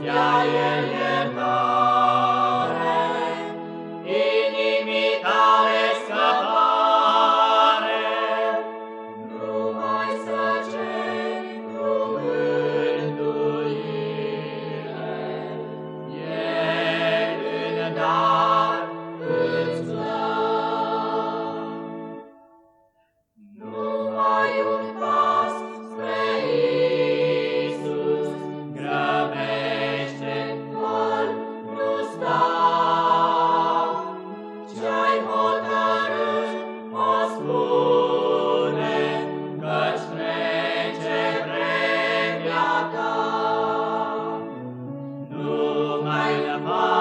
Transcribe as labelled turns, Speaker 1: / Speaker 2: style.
Speaker 1: îți dea
Speaker 2: Un